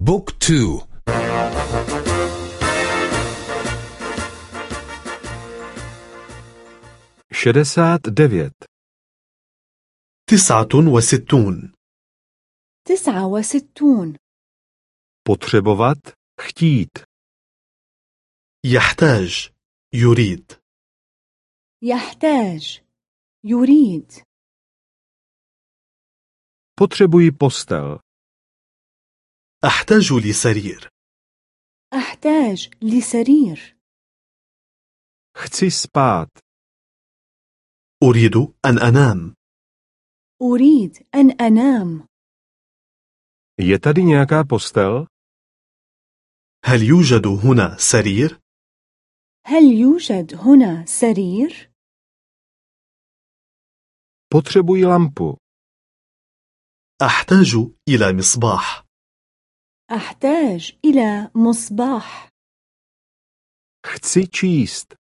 Book two. šedesát devět. تسعة وستون. تسعة وستون. potřebovat chtít يحتاج. يريد. يحتاج. يريد. potřebuji postel أحتاج لسرير. أحتاج لسرير. Chci spát. أريد أن أنام. أريد أن أنام. Je tady nějaká postel? هل يوجد هنا سرير؟ هل يوجد هنا سرير؟ potřebuji lampu. أحتاج إلى مصباح. أحتاج إلى مصباح. chci číst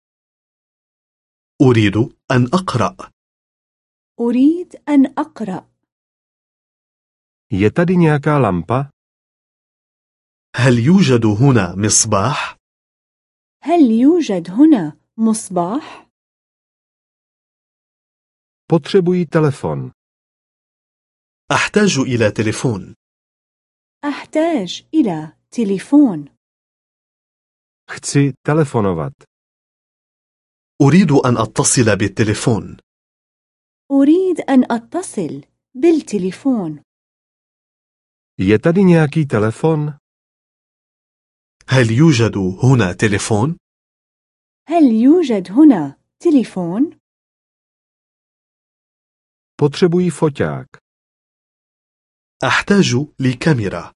أريد أن أقرأ. أريد أن أقرأ. Je tady nějaká lampa? هل يوجد هنا مصباح؟ هل يوجد هنا مصباح؟ potřebuji telefon. أحتاج إلى تليفون. أحتاج إلى تليفون. Chci telefonovat. أريد أن أتصل بالتليفون. أريد أن أتصل بالتليفون. Je tady nějaký telefon? هل يوجد هنا تليفون؟ هل يوجد هنا تليفون؟ potřebuji foťák. أحتاج لكاميرا.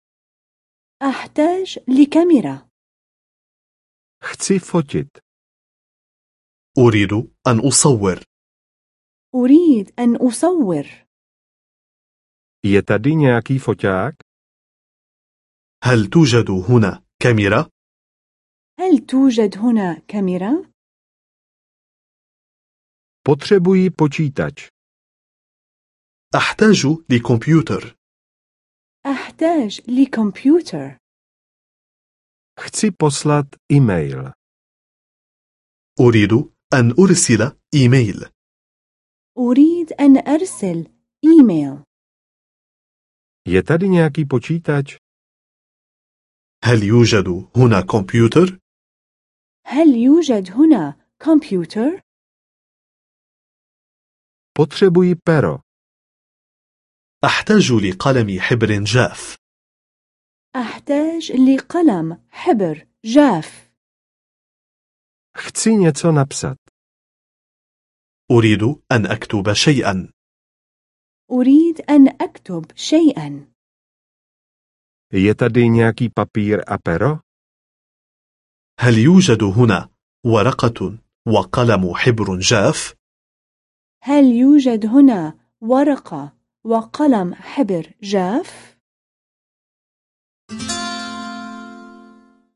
أحتاج لكاميرا. Chci fotit. أريد أن أصور. أريد أن أصور. Je tady nějaký foťák? هل توجد هنا كاميرا؟ هل توجد هنا كاميرا؟ potřebuji počítač. أحتاج لكمبيوتر. أحتاج لكمبيوتر. Chci poslat e-mail. أريد أن أرسل إيميل أريد أن أرسل إيميل. Je tady nějaký počítač? هل يوجد هنا كمبيوتر؟ هل يوجد هنا كمبيوتر؟ potřebuji pero. أحتاج لقلم حبر جاف. أحتاج لقلم حبر جاف. Chci něco napsat أريد أن أكتب شيئا. أريد أن أكتب شيئا. Je tady nějaký papír a pero? هل يوجد هنا ورقة وقلم حبر جاف؟ هل يوجد هنا ورقة وقلم حبر جاف؟